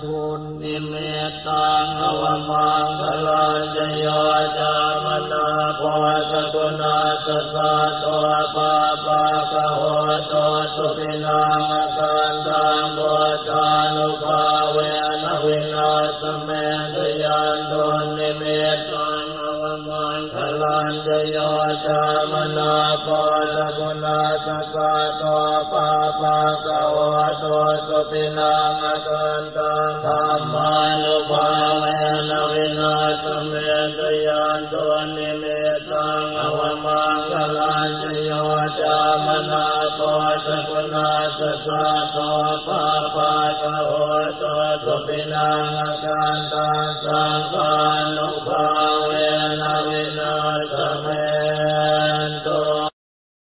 ทุนนิเมตังอวมังคลาจยยจามนาโพสกุณาสสะตัวปาปะกะโหตัวสุปินังกันตังโบจานุภาเวนวินาสเมตยันตุนิเมตัง ลาจโยจามนาโพสกุณาสสะตัวปาปะกะโหตัวสุปินังอาการตังธรรมานุภาเวนวินาสเมตยันตุนิเมตังอวมังคลาจโยจามนาโพสกุณาสสะตัวปาปะกะโหตัวสุปินังอาการตังสังฆา สเม